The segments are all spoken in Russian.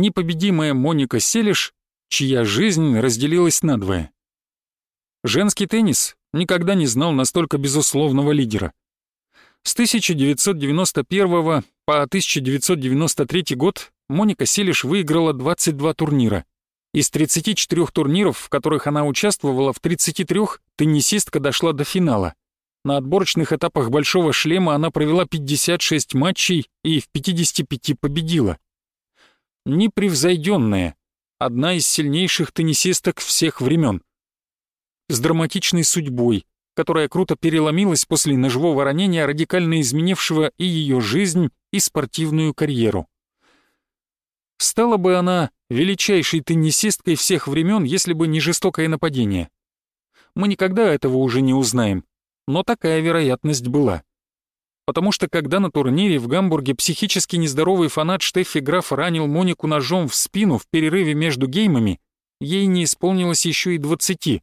непобедимая Моника Селиш, чья жизнь разделилась надвое. Женский теннис никогда не знал настолько безусловного лидера. С 1991 по 1993 год Моника Селиш выиграла 22 турнира. Из 34 турниров, в которых она участвовала, в 33 теннисистка дошла до финала. На отборочных этапах «Большого шлема» она провела 56 матчей и в 55 победила. Непревзойденная, одна из сильнейших теннисисток всех времен. С драматичной судьбой, которая круто переломилась после ножевого ранения, радикально изменившего и ее жизнь, и спортивную карьеру. Стала бы она величайшей теннисисткой всех времен, если бы не жестокое нападение. Мы никогда этого уже не узнаем, но такая вероятность была. Потому что когда на турнире в Гамбурге психически нездоровый фанат Штеффи Граф ранил Монику ножом в спину в перерыве между геймами, ей не исполнилось еще и двадцати.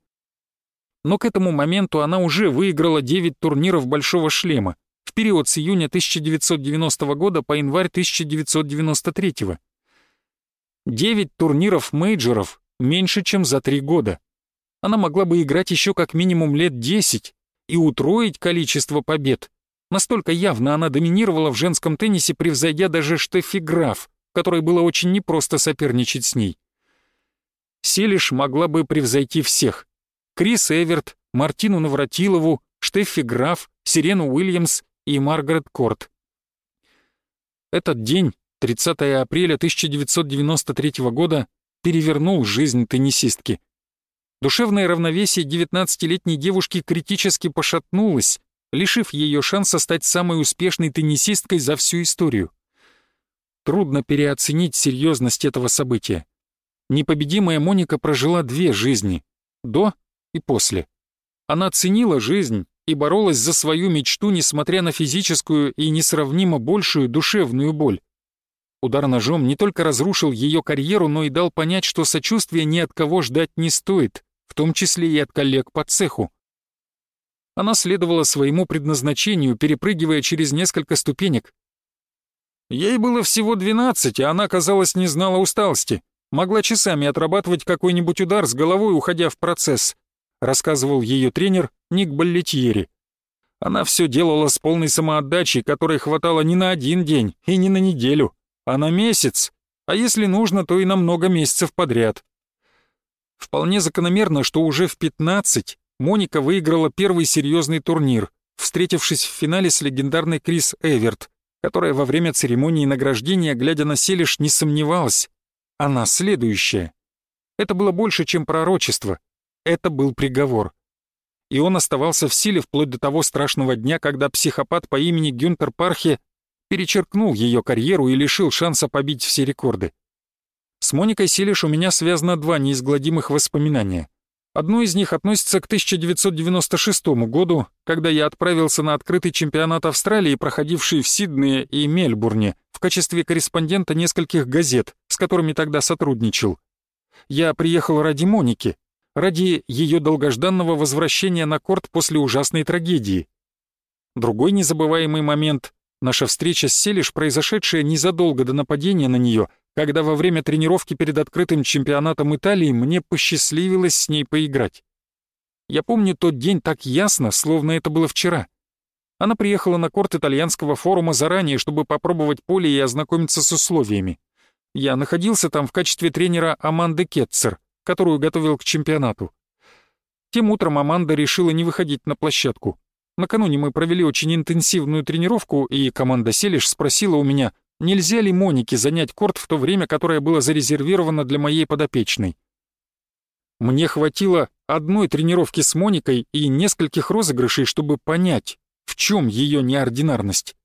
Но к этому моменту она уже выиграла 9 турниров «Большого шлема» в период с июня 1990 года по январь 1993 года. Девять турниров мейджоров меньше, чем за три года. Она могла бы играть еще как минимум лет десять и утроить количество побед. Настолько явно она доминировала в женском теннисе, превзойдя даже Штеффи Граф, которой было очень непросто соперничать с ней. Селиш могла бы превзойти всех. Крис Эверт, Мартину Навратилову, Штеффи Граф, Сирену Уильямс и Маргарет Корт. Этот день 30 апреля 1993 года перевернул жизнь теннисистки. Душевное равновесие 19-летней девушки критически пошатнулось, лишив ее шанса стать самой успешной теннисисткой за всю историю. Трудно переоценить серьезность этого события. Непобедимая Моника прожила две жизни — до и после. Она ценила жизнь и боролась за свою мечту, несмотря на физическую и несравнимо большую душевную боль. Удар ножом не только разрушил ее карьеру, но и дал понять, что сочувствия ни от кого ждать не стоит, в том числе и от коллег по цеху. Она следовала своему предназначению, перепрыгивая через несколько ступенек. Ей было всего 12, а она, казалось, не знала усталости. Могла часами отрабатывать какой-нибудь удар с головой, уходя в процесс, рассказывал ее тренер Ник Баллетьери. Она все делала с полной самоотдачей, которой хватало не на один день и не на неделю а на месяц, а если нужно, то и на много месяцев подряд. Вполне закономерно, что уже в 15 Моника выиграла первый серьезный турнир, встретившись в финале с легендарной Крис Эверт, которая во время церемонии награждения, глядя на Селиш, не сомневалась. Она следующая. Это было больше, чем пророчество. Это был приговор. И он оставался в силе вплоть до того страшного дня, когда психопат по имени Гюнтер Пархе перечеркнул ее карьеру и лишил шанса побить все рекорды. С Моникой Силиш у меня связано два неизгладимых воспоминания. Одно из них относится к 1996 году, когда я отправился на открытый чемпионат Австралии, проходивший в Сиднее и Мельбурне, в качестве корреспондента нескольких газет, с которыми тогда сотрудничал. Я приехал ради Моники, ради ее долгожданного возвращения на корт после ужасной трагедии. Другой незабываемый момент Наша встреча с Селиш, произошедшая незадолго до нападения на нее, когда во время тренировки перед открытым чемпионатом Италии мне посчастливилось с ней поиграть. Я помню тот день так ясно, словно это было вчера. Она приехала на корт итальянского форума заранее, чтобы попробовать поле и ознакомиться с условиями. Я находился там в качестве тренера Аманды Кетцер, которую готовил к чемпионату. Тем утром Аманда решила не выходить на площадку. Накануне мы провели очень интенсивную тренировку, и команда Селиш спросила у меня, нельзя ли Монике занять корт в то время, которое было зарезервировано для моей подопечной. Мне хватило одной тренировки с Моникой и нескольких розыгрышей, чтобы понять, в чем ее неординарность.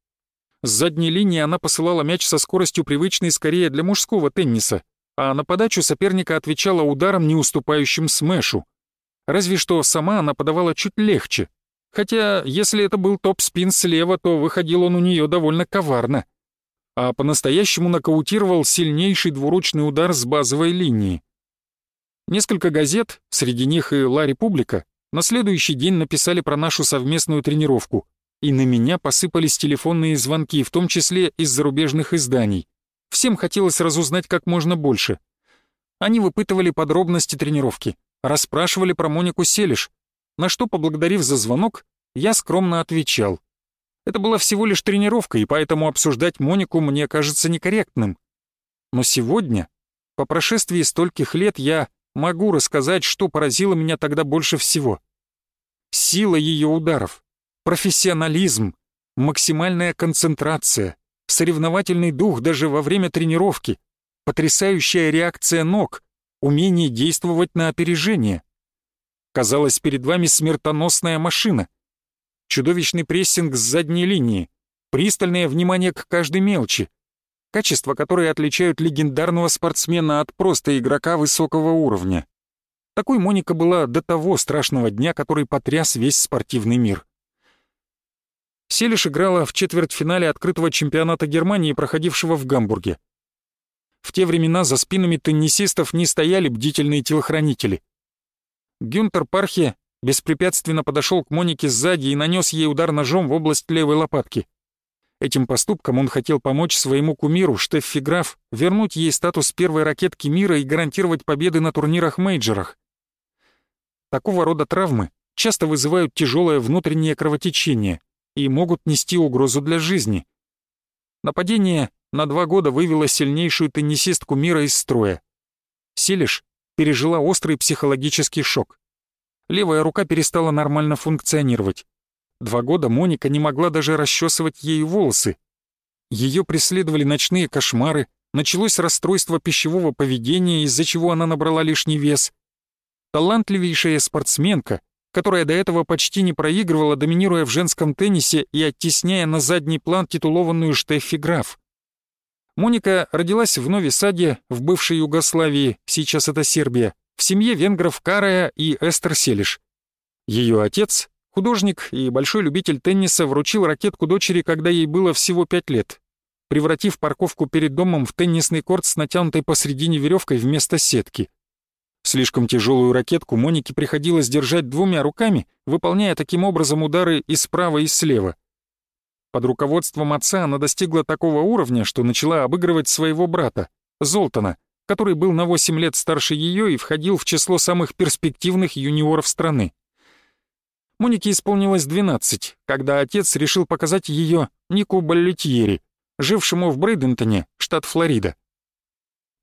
С задней линии она посылала мяч со скоростью привычной скорее для мужского тенниса, а на подачу соперника отвечала ударом, не уступающим смешу. Разве что сама она подавала чуть легче, Хотя, если это был топ-спин слева, то выходил он у нее довольно коварно. А по-настоящему нокаутировал сильнейший двуручный удар с базовой линии. Несколько газет, среди них и «Ла Република», на следующий день написали про нашу совместную тренировку, и на меня посыпались телефонные звонки, в том числе из зарубежных изданий. Всем хотелось разузнать как можно больше. Они выпытывали подробности тренировки, расспрашивали про Монику Селиш, на что, поблагодарив за звонок, я скромно отвечал. Это была всего лишь тренировка, и поэтому обсуждать Монику мне кажется некорректным. Но сегодня, по прошествии стольких лет, я могу рассказать, что поразило меня тогда больше всего. Сила ее ударов, профессионализм, максимальная концентрация, соревновательный дух даже во время тренировки, потрясающая реакция ног, умение действовать на опережение. Казалось, перед вами смертоносная машина. Чудовищный прессинг с задней линии, пристальное внимание к каждой мелочи, качества, которые отличают легендарного спортсмена от просто игрока высокого уровня. Такой Моника была до того страшного дня, который потряс весь спортивный мир. Селиш играла в четвертьфинале открытого чемпионата Германии, проходившего в Гамбурге. В те времена за спинами теннисистов не стояли бдительные телохранители. Гюнтер Пархе беспрепятственно подошел к Монике сзади и нанес ей удар ножом в область левой лопатки. Этим поступком он хотел помочь своему кумиру Штеффи Граф вернуть ей статус первой ракетки мира и гарантировать победы на турнирах-мейджерах. Такого рода травмы часто вызывают тяжелое внутреннее кровотечение и могут нести угрозу для жизни. Нападение на два года вывело сильнейшую теннисистку мира из строя. Селиш пережила острый психологический шок. Левая рука перестала нормально функционировать. Два года Моника не могла даже расчесывать ей волосы. Ее преследовали ночные кошмары, началось расстройство пищевого поведения, из-за чего она набрала лишний вес. Талантливейшая спортсменка, которая до этого почти не проигрывала, доминируя в женском теннисе и оттесняя на задний план титулованную Штеффи Граф. Моника родилась в Нови Саде, в бывшей Югославии, сейчас это Сербия, в семье венгров Карая и Эстер Селиш. Ее отец, Художник и большой любитель тенниса вручил ракетку дочери, когда ей было всего пять лет, превратив парковку перед домом в теннисный корт с натянутой посредине веревкой вместо сетки. Слишком тяжелую ракетку Монике приходилось держать двумя руками, выполняя таким образом удары и справа, и слева. Под руководством отца она достигла такого уровня, что начала обыгрывать своего брата, Золтана, который был на 8 лет старше ее и входил в число самых перспективных юниоров страны. Монике исполнилось 12, когда отец решил показать ее Нику Баллетьери, жившему в Брейдентоне, штат Флорида.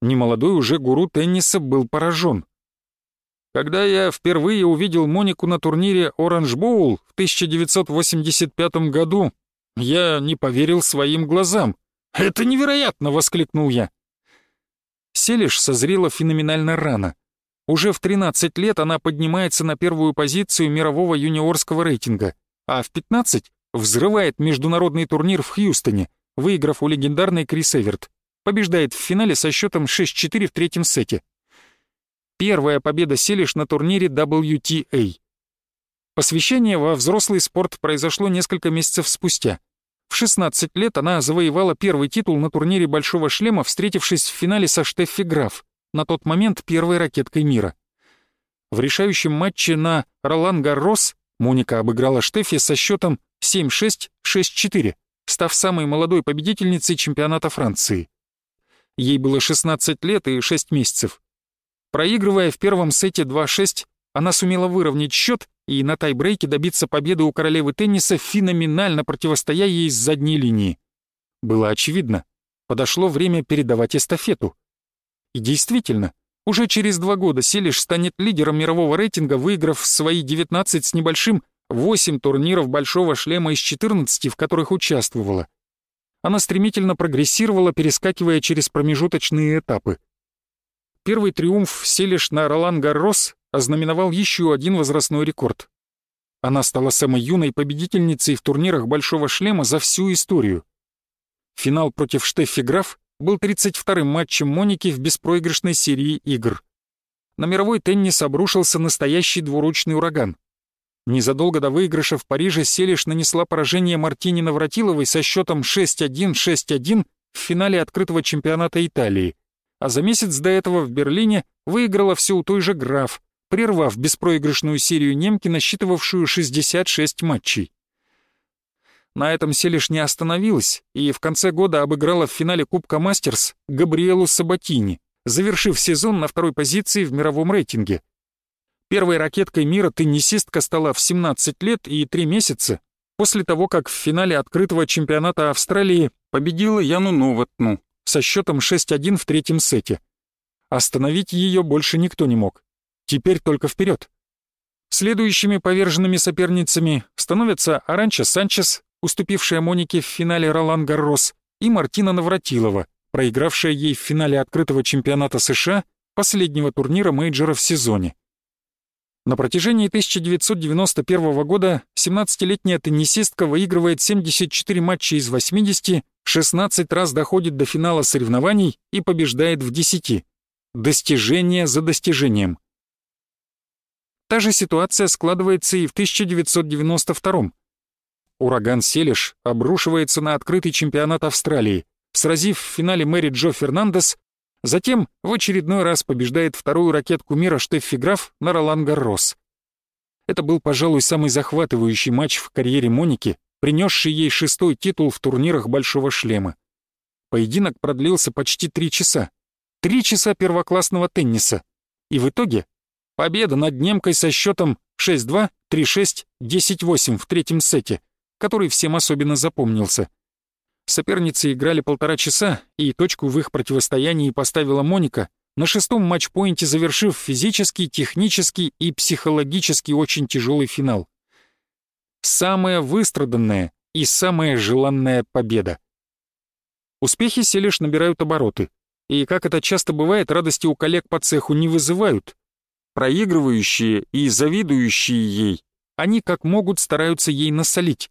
Немолодой уже гуру тенниса был поражен. Когда я впервые увидел Монику на турнире Оранж Боул в 1985 году, я не поверил своим глазам. «Это невероятно!» — воскликнул я. Селиш созрела феноменально рано — уже в 13 лет она поднимается на первую позицию мирового юниорского рейтинга, а в 15 взрывает международный турнир в Хьюстоне, выиграв у легендарной Крис Эверт. Побеждает в финале со счетом 6-4 в третьем сете. Первая победа Селиш на турнире WTA. Посвящение во взрослый спорт произошло несколько месяцев спустя. В 16 лет она завоевала первый титул на турнире «Большого шлема», встретившись в финале со Штеффи Граф на тот момент первой ракеткой мира. В решающем матче на Ролан Гаррос Моника обыграла Штефи со счетом 7-6, 6-4, став самой молодой победительницей чемпионата Франции. Ей было 16 лет и 6 месяцев. Проигрывая в первом сете 2-6, она сумела выровнять счет и на тайбрейке добиться победы у королевы тенниса, феноменально противостоя ей с задней линии. Было очевидно, подошло время передавать эстафету. И действительно, уже через два года Селиш станет лидером мирового рейтинга, выиграв свои 19 с небольшим 8 турниров «Большого шлема» из 14, в которых участвовала. Она стремительно прогрессировала, перескакивая через промежуточные этапы. Первый триумф Селиш на Ролан Гаррос ознаменовал еще один возрастной рекорд. Она стала самой юной победительницей в турнирах «Большого шлема» за всю историю. Финал против Штеффи Граф был 32-м матчем Моники в беспроигрышной серии игр. На мировой теннис обрушился настоящий двуручный ураган. Незадолго до выигрыша в Париже Селиш нанесла поражение Мартине Навратиловой со счетом 6-1-6-1 в финале открытого чемпионата Италии, а за месяц до этого в Берлине выиграла все у той же Граф, прервав беспроигрышную серию немки, насчитывавшую 66 матчей. На этом Селиш не остановилась и в конце года обыграла в финале Кубка Мастерс Габриэлу Сабатини, завершив сезон на второй позиции в мировом рейтинге. Первой ракеткой мира теннисистка стала в 17 лет и 3 месяца после того, как в финале открытого чемпионата Австралии победила Яну Новотну со счетом 6-1 в третьем сете. Остановить ее больше никто не мог. Теперь только вперед. Следующими поверженными соперницами становятся Аранча Санчес, уступившая Монике в финале Ролан Гаррос, и Мартина Навратилова, проигравшая ей в финале открытого чемпионата США последнего турнира мейджора в сезоне. На протяжении 1991 года 17-летняя теннисистка выигрывает 74 матча из 80, 16 раз доходит до финала соревнований и побеждает в 10. Достижение за достижением. Та же ситуация складывается и в 1992 Ураган Селиш обрушивается на открытый чемпионат Австралии, сразив в финале Мэри Джо Фернандес, затем в очередной раз побеждает вторую ракетку мира Штеффи Граф на Ролан Гаррос. Это был, пожалуй, самый захватывающий матч в карьере Моники, принесший ей шестой титул в турнирах Большого Шлема. Поединок продлился почти три часа. Три часа первоклассного тенниса. И в итоге победа над немкой со счетом 6-2, 3-6, 10-8 в третьем сете, который всем особенно запомнился. Соперницы играли полтора часа, и точку в их противостоянии поставила Моника, на шестом матчпоинте завершив физически, технически и психологически очень тяжелый финал. Самая выстраданная и самая желанная победа. Успехи Селиш набирают обороты, и, как это часто бывает, радости у коллег по цеху не вызывают. Проигрывающие и завидующие ей, они как могут стараются ей насолить.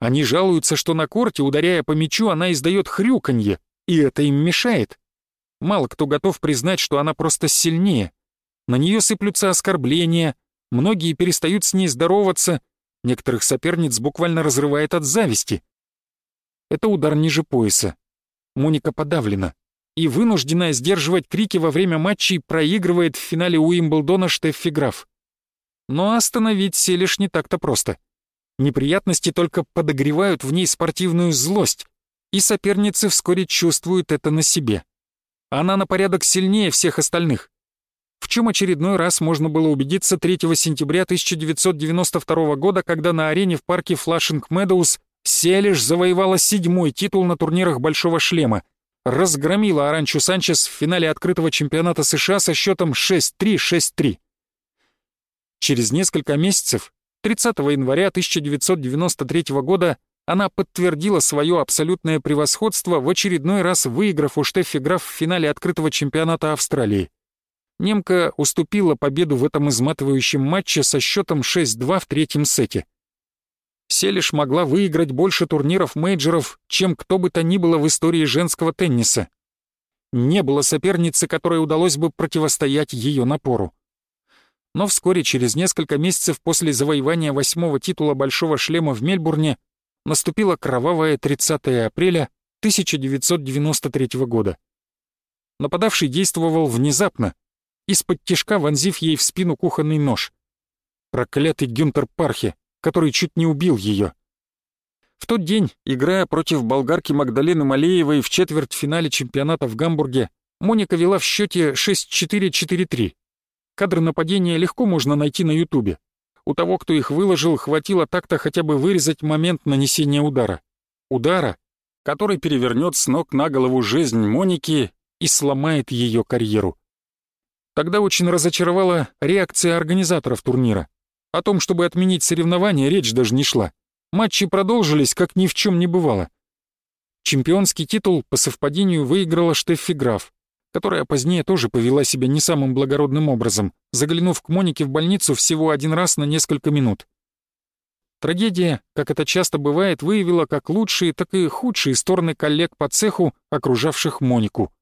Они жалуются, что на корте, ударяя по мячу, она издает хрюканье, и это им мешает. Мало кто готов признать, что она просто сильнее. На нее сыплются оскорбления, многие перестают с ней здороваться, некоторых соперниц буквально разрывает от зависти. Это удар ниже пояса. Моника подавлена и, вынужденная сдерживать крики во время матчей, проигрывает в финале Уимблдона Штеффи Граф. Но остановить Селиш не так-то просто. Неприятности только подогревают в ней спортивную злость, и соперницы вскоре чувствуют это на себе. Она на порядок сильнее всех остальных. В чем очередной раз можно было убедиться 3 сентября 1992 года, когда на арене в парке Флашинг Медоуз Селиш завоевала седьмой титул на турнирах Большого Шлема, разгромила Аранчу Санчес в финале открытого чемпионата США со счетом 6-3-6-3. Через несколько месяцев 30 января 1993 года она подтвердила свое абсолютное превосходство, в очередной раз выиграв у Штеффи Граф в финале открытого чемпионата Австралии. Немка уступила победу в этом изматывающем матче со счетом 6-2 в третьем сете. Селиш могла выиграть больше турниров мейджоров, чем кто бы то ни было в истории женского тенниса. Не было соперницы, которой удалось бы противостоять ее напору но вскоре, через несколько месяцев после завоевания восьмого титула Большого шлема в Мельбурне, наступило кровавое 30 апреля 1993 года. Нападавший действовал внезапно, из-под тишка вонзив ей в спину кухонный нож. Проклятый Гюнтер Пархе, который чуть не убил ее. В тот день, играя против болгарки Магдалены Малеевой в четвертьфинале чемпионата в Гамбурге, Моника вела в счете 6-4-4-3. Кадры нападения легко можно найти на ютубе. У того, кто их выложил, хватило так-то хотя бы вырезать момент нанесения удара. Удара, который перевернет с ног на голову жизнь Моники и сломает ее карьеру. Тогда очень разочаровала реакция организаторов турнира. О том, чтобы отменить соревнования, речь даже не шла. Матчи продолжились, как ни в чем не бывало. Чемпионский титул по совпадению выиграла Штеффи Граф которая позднее тоже повела себя не самым благородным образом, заглянув к Монике в больницу всего один раз на несколько минут. Трагедия, как это часто бывает, выявила как лучшие, так и худшие стороны коллег по цеху, окружавших Монику.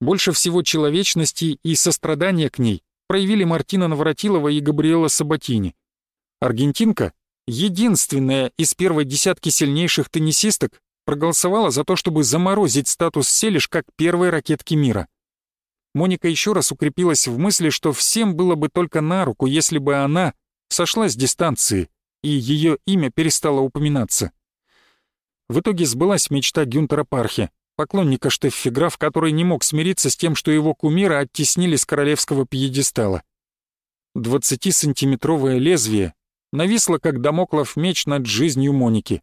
Больше всего человечности и сострадания к ней проявили Мартина Навратилова и Габриэла Сабатини. Аргентинка, единственная из первой десятки сильнейших теннисисток, проголосовала за то, чтобы заморозить статус Селиш как первой ракетки мира. Моника еще раз укрепилась в мысли, что всем было бы только на руку, если бы она сошла с дистанции, и ее имя перестало упоминаться. В итоге сбылась мечта Гюнтера Пархи, поклонника Штеффиграф, который не мог смириться с тем, что его кумира оттеснили с королевского пьедестала. Двадцатисантиметровое лезвие нависло, как домоклов меч над жизнью Моники.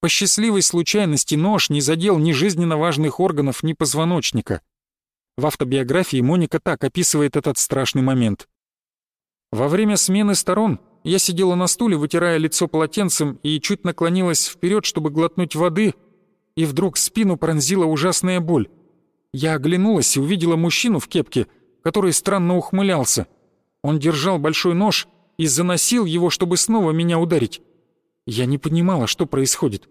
По счастливой случайности нож не задел ни жизненно важных органов, ни позвоночника. В автобиографии Моника так описывает этот страшный момент. «Во время смены сторон я сидела на стуле, вытирая лицо полотенцем и чуть наклонилась вперед, чтобы глотнуть воды, и вдруг спину пронзила ужасная боль. Я оглянулась и увидела мужчину в кепке, который странно ухмылялся. Он держал большой нож и заносил его, чтобы снова меня ударить. Я не понимала, что происходит.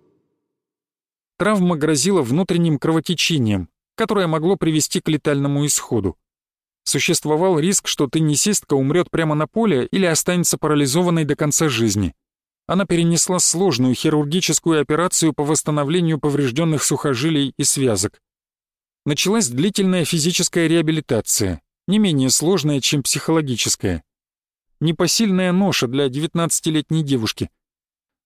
Травма грозила внутренним кровотечением, которое могло привести к летальному исходу. Существовал риск, что теннисистка умрет прямо на поле или останется парализованной до конца жизни. Она перенесла сложную хирургическую операцию по восстановлению поврежденных сухожилий и связок. Началась длительная физическая реабилитация, не менее сложная, чем психологическая. Непосильная ноша для 19-летней девушки.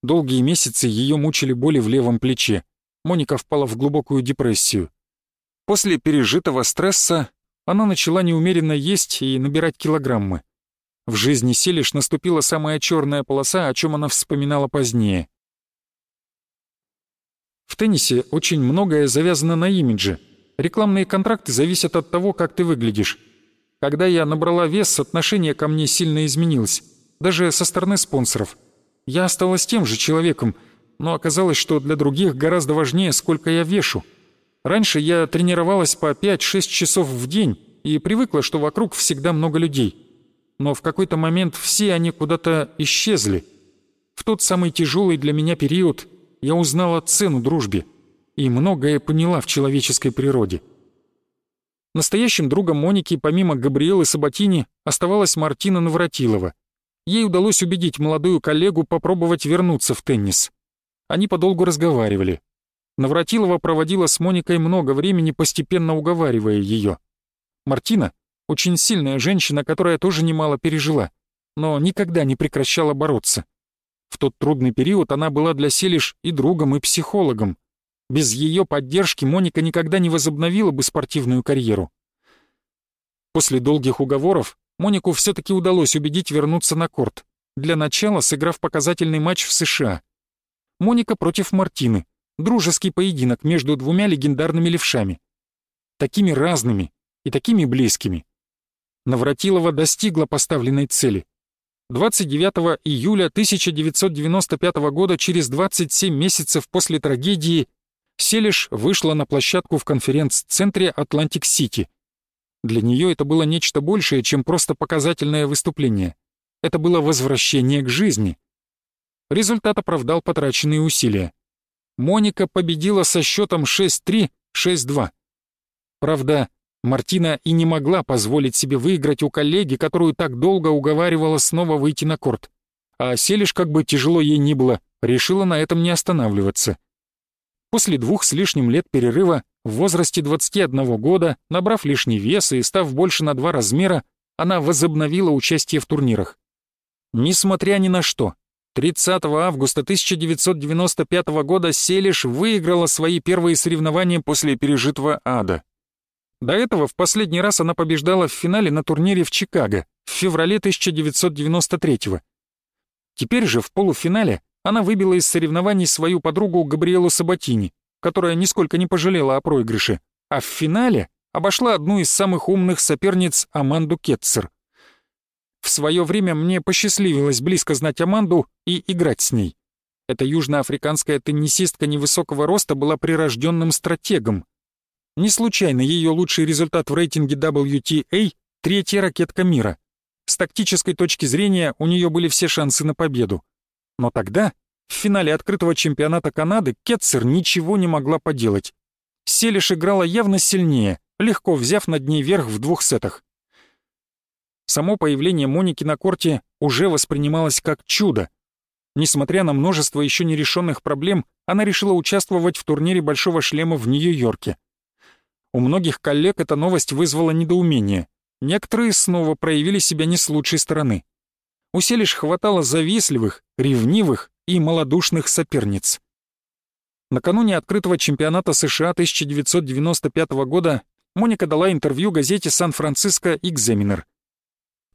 Долгие месяцы ее мучили боли в левом плече. Моника впала в глубокую депрессию. После пережитого стресса она начала неумеренно есть и набирать килограммы. В жизни Селиш наступила самая черная полоса, о чем она вспоминала позднее. В теннисе очень многое завязано на имидже. Рекламные контракты зависят от того, как ты выглядишь. Когда я набрала вес, отношение ко мне сильно изменилось. Даже со стороны спонсоров. Я осталась тем же человеком, но оказалось, что для других гораздо важнее, сколько я вешу. Раньше я тренировалась по 5-6 часов в день и привыкла, что вокруг всегда много людей. Но в какой-то момент все они куда-то исчезли. В тот самый тяжелый для меня период я узнала цену дружбе и многое поняла в человеческой природе. Настоящим другом Моники, помимо Габриэлы Сабатини, оставалась Мартина Навратилова. Ей удалось убедить молодую коллегу попробовать вернуться в теннис. Они подолгу разговаривали. Навратилова проводила с Моникой много времени, постепенно уговаривая ее. Мартина — очень сильная женщина, которая тоже немало пережила, но никогда не прекращала бороться. В тот трудный период она была для Селиш и другом, и психологом. Без ее поддержки Моника никогда не возобновила бы спортивную карьеру. После долгих уговоров Монику все-таки удалось убедить вернуться на корт, для начала сыграв показательный матч в США. Моника против Мартины, дружеский поединок между двумя легендарными левшами. Такими разными и такими близкими. Навратилова достигла поставленной цели. 29 июля 1995 года, через 27 месяцев после трагедии, Селеш вышла на площадку в конференц-центре «Атлантик-Сити». Для нее это было нечто большее, чем просто показательное выступление. Это было возвращение к жизни. Результат оправдал потраченные усилия. Моника победила со счетом 6-3, 6-2. Правда, Мартина и не могла позволить себе выиграть у коллеги, которую так долго уговаривала снова выйти на корт. А Селиш, как бы тяжело ей ни было, решила на этом не останавливаться. После двух с лишним лет перерыва, в возрасте 21 года, набрав лишний вес и став больше на два размера, она возобновила участие в турнирах. Несмотря ни на что, 30 августа 1995 года Селиш выиграла свои первые соревнования после пережитого ада. До этого в последний раз она побеждала в финале на турнире в Чикаго в феврале 1993 -го. Теперь же в полуфинале она выбила из соревнований свою подругу Габриэлу Сабатини, которая нисколько не пожалела о проигрыше, а в финале обошла одну из самых умных соперниц Аманду Кетцер. В свое время мне посчастливилось близко знать Аманду и играть с ней. Эта южноафриканская теннисистка невысокого роста была прирожденным стратегом. Не случайно ее лучший результат в рейтинге WTA — третья ракетка мира. С тактической точки зрения у нее были все шансы на победу. Но тогда, в финале открытого чемпионата Канады, Кетцер ничего не могла поделать. Селиш играла явно сильнее, легко взяв над ней верх в двух сетах. Само появление Моники на корте уже воспринималось как чудо. Несмотря на множество еще нерешенных проблем, она решила участвовать в турнире «Большого шлема» в Нью-Йорке. У многих коллег эта новость вызвала недоумение. Некоторые снова проявили себя не с лучшей стороны. У Селиш хватало завистливых, ревнивых и малодушных соперниц. Накануне открытого чемпионата США 1995 года Моника дала интервью газете «Сан-Франциско Экзаменер».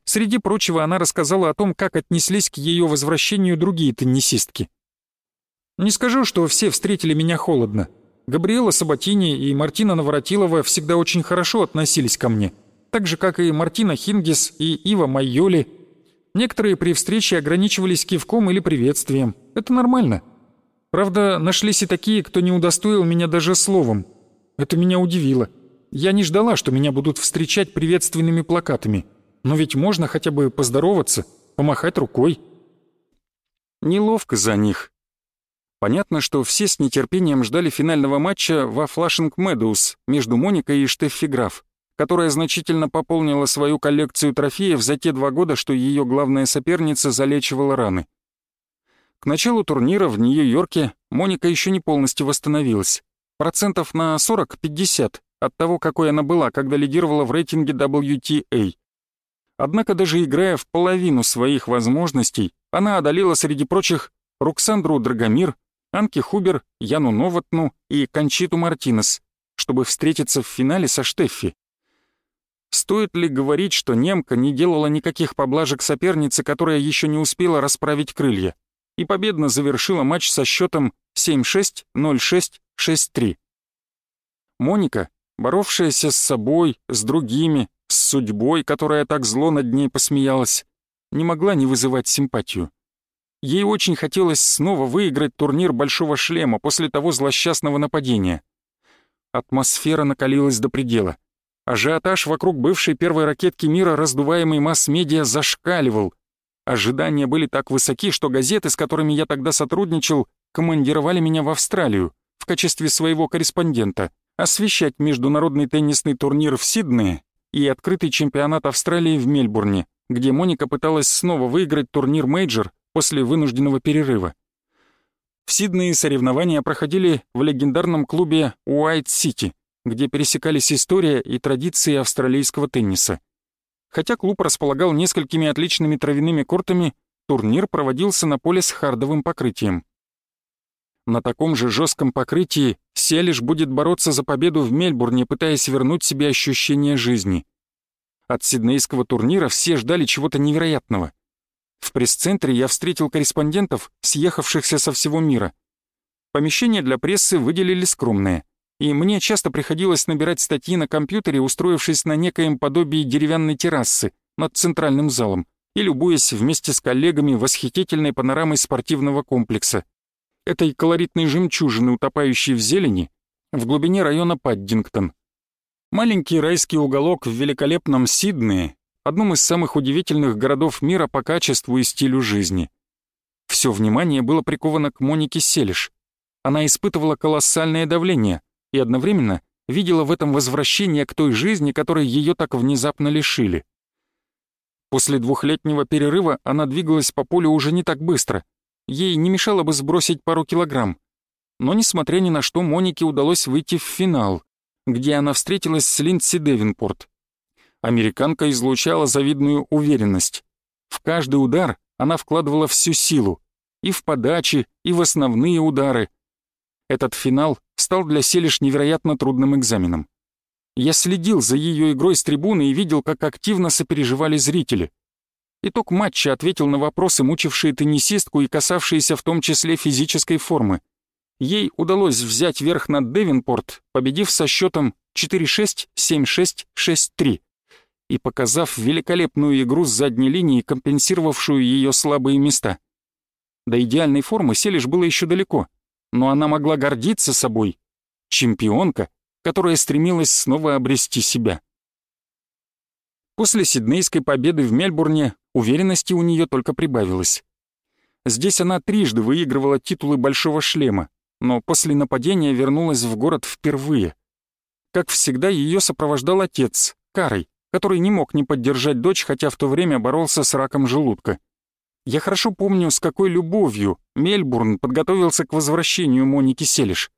Среди прочего, она рассказала о том, как отнеслись к ее возвращению другие теннисистки. «Не скажу, что все встретили меня холодно. Габриэла Сабатини и Мартина Наворотилова всегда очень хорошо относились ко мне, так же, как и Мартина Хингис и Ива Майоли. Некоторые при встрече ограничивались кивком или приветствием. Это нормально. Правда, нашлись и такие, кто не удостоил меня даже словом. Это меня удивило. Я не ждала, что меня будут встречать приветственными плакатами. Но ведь можно хотя бы поздороваться, помахать рукой. Неловко за них. Понятно, что все с нетерпением ждали финального матча во Флашинг Медоуз между Моникой и Штеффи Граф, которая значительно пополнила свою коллекцию трофеев за те два года, что ее главная соперница залечивала раны. К началу турнира в Нью-Йорке Моника еще не полностью восстановилась. Процентов на 40-50 от того, какой она была, когда лидировала в рейтинге WTA. Однако даже играя в половину своих возможностей, она одолела среди прочих Руксандру Драгомир, Анки Хубер, Яну Новотну и Кончиту Мартинес, чтобы встретиться в финале со Штеффи. Стоит ли говорить, что немка не делала никаких поблажек сопернице, которая еще не успела расправить крылья? и победно завершила матч со счетом 7-6, 0-6, 6-3. Моника, боровшаяся с собой, с другими, с судьбой, которая так зло над ней посмеялась, не могла не вызывать симпатию. Ей очень хотелось снова выиграть турнир Большого Шлема после того злосчастного нападения. Атмосфера накалилась до предела. Ажиотаж вокруг бывшей первой ракетки мира, раздуваемый масс-медиа, зашкаливал — Ожидания были так высоки, что газеты, с которыми я тогда сотрудничал, командировали меня в Австралию в качестве своего корреспондента, освещать международный теннисный турнир в Сиднее и открытый чемпионат Австралии в Мельбурне, где Моника пыталась снова выиграть турнир мейджор после вынужденного перерыва. В Сиднее соревнования проходили в легендарном клубе Уайт-Сити, где пересекались история и традиции австралийского тенниса. Хотя клуб располагал несколькими отличными травяными кортами, турнир проводился на поле с хардовым покрытием. На таком же жестком покрытии Селиш будет бороться за победу в Мельбурне, пытаясь вернуть себе ощущение жизни. От сиднейского турнира все ждали чего-то невероятного. В пресс-центре я встретил корреспондентов, съехавшихся со всего мира. Помещение для прессы выделили скромное — и мне часто приходилось набирать статьи на компьютере, устроившись на некоем подобии деревянной террасы над центральным залом и любуясь вместе с коллегами восхитительной панорамой спортивного комплекса, этой колоритной жемчужины, утопающей в зелени, в глубине района Паддингтон. Маленький райский уголок в великолепном Сиднее, одном из самых удивительных городов мира по качеству и стилю жизни. Все внимание было приковано к Монике Селиш. Она испытывала колоссальное давление — и одновременно видела в этом возвращение к той жизни, которой ее так внезапно лишили. После двухлетнего перерыва она двигалась по полю уже не так быстро. Ей не мешало бы сбросить пару килограмм. Но, несмотря ни на что, Монике удалось выйти в финал, где она встретилась с Линдси Девинпорт. Американка излучала завидную уверенность. В каждый удар она вкладывала всю силу. И в подачи, и в основные удары. Этот финал стал для Селиш невероятно трудным экзаменом. Я следил за ее игрой с трибуны и видел, как активно сопереживали зрители. Итог матча ответил на вопросы, мучившие теннисистку и касавшиеся в том числе физической формы. Ей удалось взять верх над Девинпорт, победив со счетом 4-6, 7-6, 6-3 и показав великолепную игру с задней линии, компенсировавшую ее слабые места. До идеальной формы Селиш было еще далеко, но она могла гордиться собой. Чемпионка, которая стремилась снова обрести себя. После сиднейской победы в Мельбурне уверенности у нее только прибавилось. Здесь она трижды выигрывала титулы Большого Шлема, но после нападения вернулась в город впервые. Как всегда, ее сопровождал отец, Карой, который не мог не поддержать дочь, хотя в то время боролся с раком желудка. Я хорошо помню, с какой любовью Мельбурн подготовился к возвращению Моники Селиш.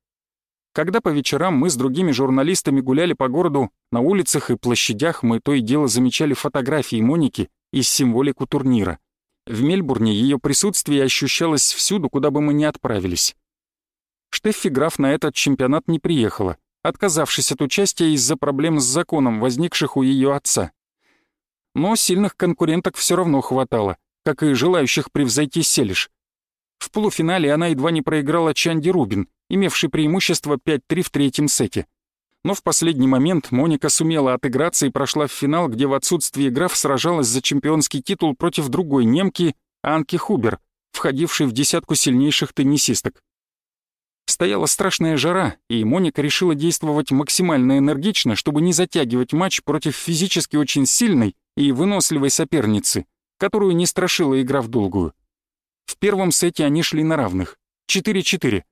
Когда по вечерам мы с другими журналистами гуляли по городу, на улицах и площадях мы то и дело замечали фотографии Моники и символику турнира. В Мельбурне ее присутствие ощущалось всюду, куда бы мы ни отправились. Штеффи Граф на этот чемпионат не приехала, отказавшись от участия из-за проблем с законом, возникших у ее отца. Но сильных конкуренток все равно хватало, как и желающих превзойти Селиш. В полуфинале она едва не проиграла Чанди Рубин, имевший преимущество 5-3 в третьем сете. Но в последний момент Моника сумела отыграться и прошла в финал, где в отсутствие граф сражалась за чемпионский титул против другой немки Анки Хубер, входившей в десятку сильнейших теннисисток. Стояла страшная жара, и Моника решила действовать максимально энергично, чтобы не затягивать матч против физически очень сильной и выносливой соперницы, которую не страшила игра в долгую. В первом сете они шли на равных, 4-4,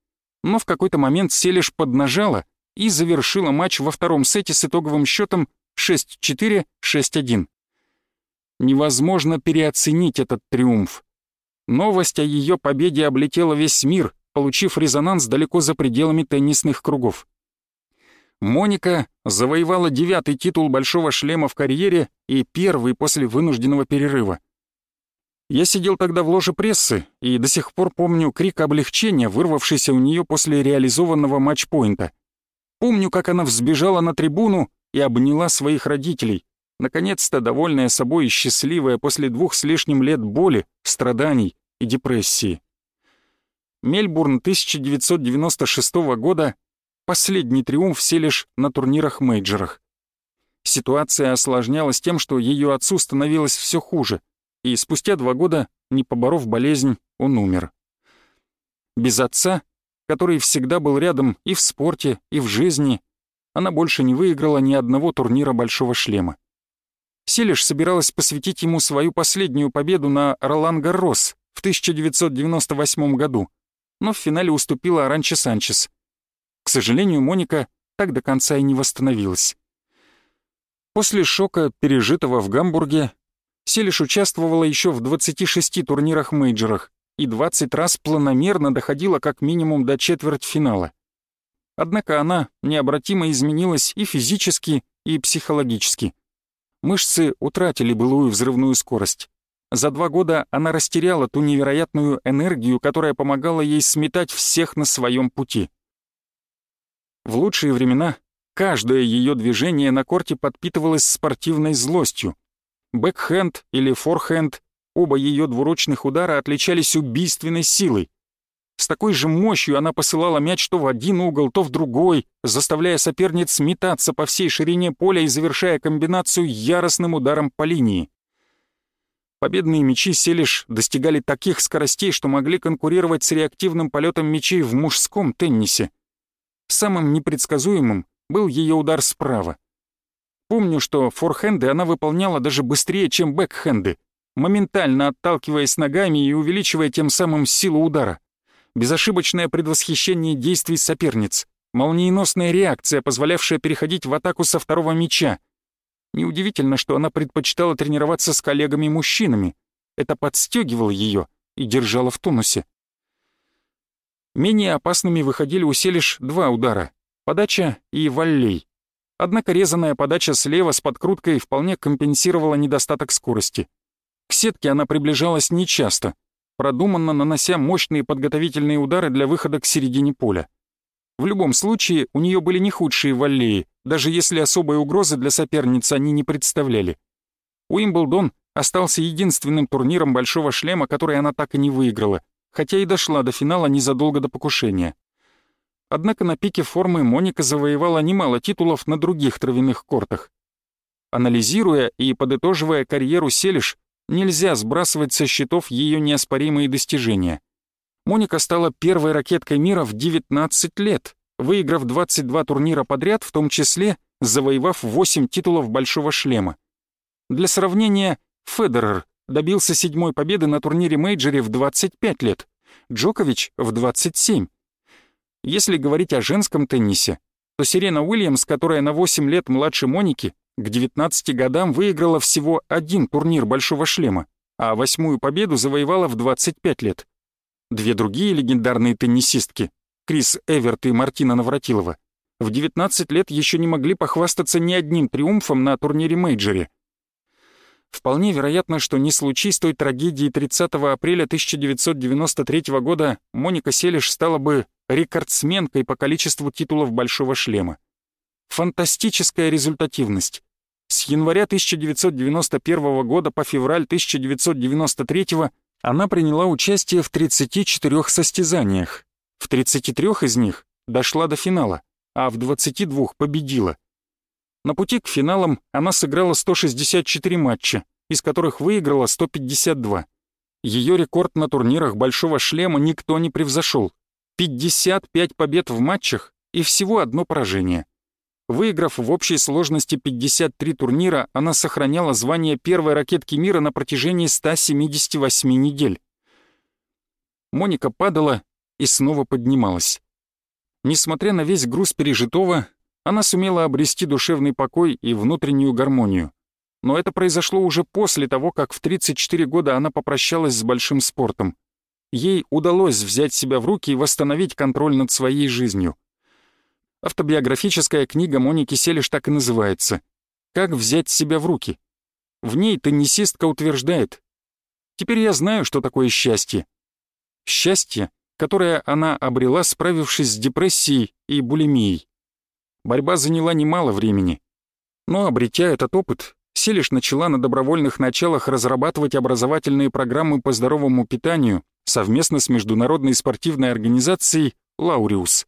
но в какой-то момент Селиш поднажала и завершила матч во втором сете с итоговым счетом 6-4, 6-1. Невозможно переоценить этот триумф. Новость о ее победе облетела весь мир, получив резонанс далеко за пределами теннисных кругов. Моника завоевала девятый титул большого шлема в карьере и первый после вынужденного перерыва. Я сидел тогда в ложе прессы и до сих пор помню крик облегчения, вырвавшийся у нее после реализованного матчпоинта. Помню, как она взбежала на трибуну и обняла своих родителей, наконец-то довольная собой и счастливая после двух с лишним лет боли, страданий и депрессии. Мельбурн 1996 года — последний триумф все лишь на турнирах-мейджерах. Ситуация осложнялась тем, что ее отцу становилось все хуже — и спустя два года, не поборов болезнь, он умер. Без отца, который всегда был рядом и в спорте, и в жизни, она больше не выиграла ни одного турнира «Большого шлема». Селиш собиралась посвятить ему свою последнюю победу на Ролан Гаррос в 1998 году, но в финале уступила Аранче Санчес. К сожалению, Моника так до конца и не восстановилась. После шока, пережитого в Гамбурге, Селиш участвовала еще в 26 турнирах-мейджерах и 20 раз планомерно доходила как минимум до четвертьфинала. Однако она необратимо изменилась и физически, и психологически. Мышцы утратили былую взрывную скорость. За два года она растеряла ту невероятную энергию, которая помогала ей сметать всех на своем пути. В лучшие времена каждое ее движение на корте подпитывалось спортивной злостью, Бэкхенд или форхенд, оба ее двуручных удара отличались убийственной силой. С такой же мощью она посылала мяч то в один угол, то в другой, заставляя соперниц метаться по всей ширине поля и завершая комбинацию яростным ударом по линии. Победные мячи Селиш достигали таких скоростей, что могли конкурировать с реактивным полетом мячей в мужском теннисе. Самым непредсказуемым был ее удар справа. Помню, что форхенды она выполняла даже быстрее, чем бэкхенды, моментально отталкиваясь ногами и увеличивая тем самым силу удара. Безошибочное предвосхищение действий соперниц, молниеносная реакция, позволявшая переходить в атаку со второго мяча. Неудивительно, что она предпочитала тренироваться с коллегами-мужчинами. Это подстегивало ее и держало в тонусе. Менее опасными выходили у Селиш два удара — подача и валлей. Однако резаная подача слева с подкруткой вполне компенсировала недостаток скорости. К сетке она приближалась нечасто, продуманно нанося мощные подготовительные удары для выхода к середине поля. В любом случае, у нее были не худшие валлеи, даже если особой угрозы для соперницы они не представляли. Уимблдон остался единственным турниром большого шлема, который она так и не выиграла, хотя и дошла до финала незадолго до покушения. Однако на пике формы Моника завоевала немало титулов на других травяных кортах. Анализируя и подытоживая карьеру Селиш, нельзя сбрасывать со счетов ее неоспоримые достижения. Моника стала первой ракеткой мира в 19 лет, выиграв 22 турнира подряд, в том числе завоевав 8 титулов «Большого шлема». Для сравнения, Федерер добился седьмой победы на турнире мейджоре в 25 лет, Джокович — в 27, если говорить о женском теннисе, то Сирена Уильямс, которая на 8 лет младше Моники, к 19 годам выиграла всего один турнир «Большого шлема», а восьмую победу завоевала в 25 лет. Две другие легендарные теннисистки, Крис Эверт и Мартина Навратилова, в 19 лет еще не могли похвастаться ни одним триумфом на турнире-мейджоре. Вполне вероятно, что не случись той трагедии 30 апреля 1993 года, Моника Селиш стала бы рекордсменкой по количеству титулов «Большого шлема». Фантастическая результативность. С января 1991 года по февраль 1993 она приняла участие в 34 состязаниях. В 33 из них дошла до финала, а в 22 победила. На пути к финалам она сыграла 164 матча, из которых выиграла 152. Ее рекорд на турнирах «Большого шлема» никто не превзошел. 55 побед в матчах и всего одно поражение. Выиграв в общей сложности 53 турнира, она сохраняла звание первой ракетки мира на протяжении 178 недель. Моника падала и снова поднималась. Несмотря на весь груз пережитого, она сумела обрести душевный покой и внутреннюю гармонию но это произошло уже после того, как в 34 года она попрощалась с большим спортом. Ей удалось взять себя в руки и восстановить контроль над своей жизнью. Автобиографическая книга Моники Селиш так и называется «Как взять себя в руки». В ней теннисистка утверждает «Теперь я знаю, что такое счастье». Счастье, которое она обрела, справившись с депрессией и булимией. Борьба заняла немало времени. Но, обретя этот опыт, Селиш начала на добровольных началах разрабатывать образовательные программы по здоровому питанию совместно с международной спортивной организацией «Лауриус».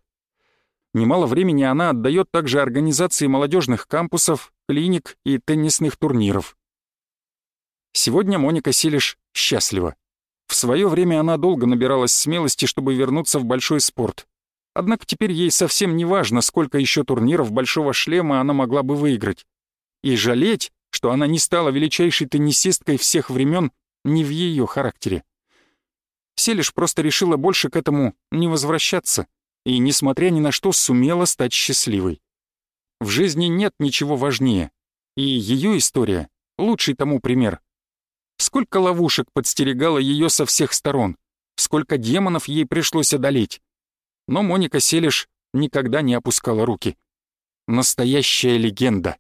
Немало времени она отдает также организации молодежных кампусов, клиник и теннисных турниров. Сегодня Моника Селиш счастлива. В свое время она долго набиралась смелости, чтобы вернуться в большой спорт. Однако теперь ей совсем не важно, сколько еще турниров большого шлема она могла бы выиграть. И жалеть что она не стала величайшей теннисисткой всех времен не в ее характере. Селиш просто решила больше к этому не возвращаться и, несмотря ни на что, сумела стать счастливой. В жизни нет ничего важнее, и ее история — лучший тому пример. Сколько ловушек подстерегало ее со всех сторон, сколько демонов ей пришлось одолеть. Но Моника Селиш никогда не опускала руки. Настоящая легенда.